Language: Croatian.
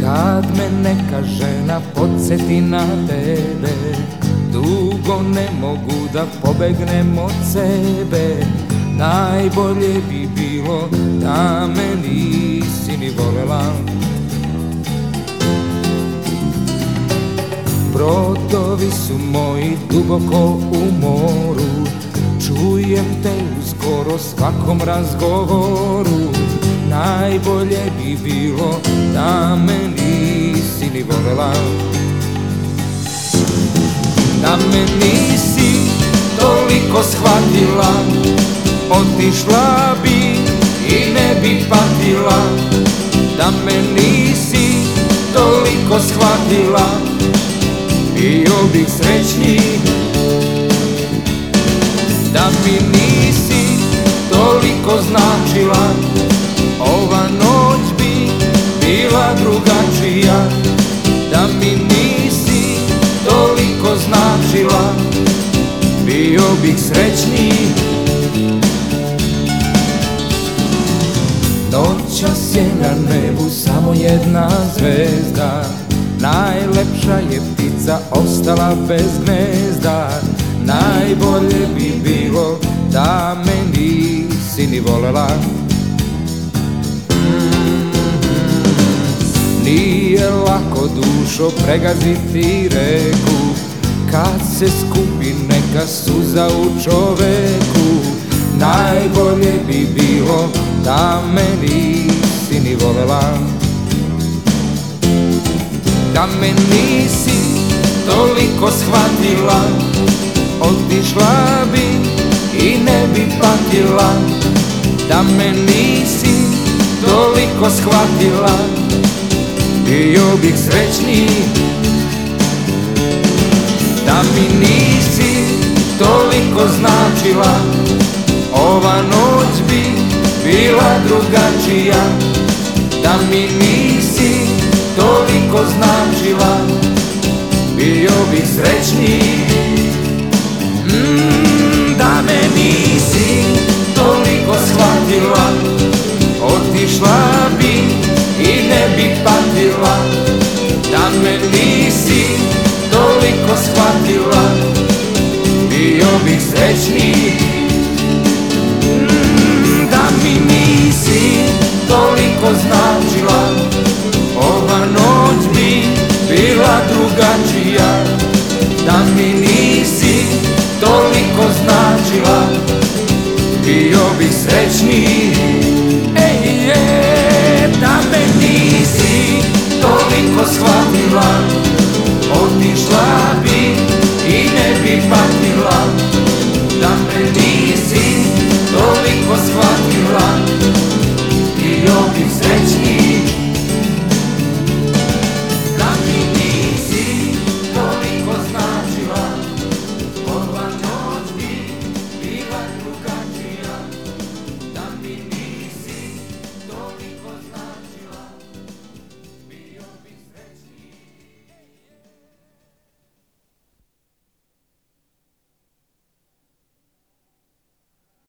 Kad me neka žena podsjeti na tebe Dugo ne mogu da pobegnem od sebe. Najbolje bi bilo da me nisi ni volela Brodovi su moji duboko u moru. Čujem te u skoro svakom razgovoru. Najbolje bi bilo da me nisi ni volela. Da me nisi toliko shvatila. Otišla bi i ne bi patila. Da me nisi toliko shvatila Bio bih srećniji Da mi nisi toliko značila Ova noć bi bila drugačija. Da mi nisi toliko značila Bio bih srećniji Noćas je na nebu samo jedna zvezda. Najlepša je ptica ostala bez gnezda. Najbolje bi bilo da me nisi ni volela. Nije lako dušo pregaziti reku. Kad se skupi neka suza u čoveku. Najbolje bi bilo da me nisi ni volela. Da me nisi toliko shvatila Otišla bi i ne bi patila. Da me nisi toliko shvatila Bio bih srećniji. Da mi nisi toliko značila Ova noć bi bila drugačija Da mi nisi toliko značila. Bio bih srećniji mm, Da me nisi toliko shvatila. Otišla bi i ne bi patila. Da me nisi drugačija. Da mi nisi toliko značila Bio bih srećniji. Da me nisi Ej, je, da me nisi toliko shvatila.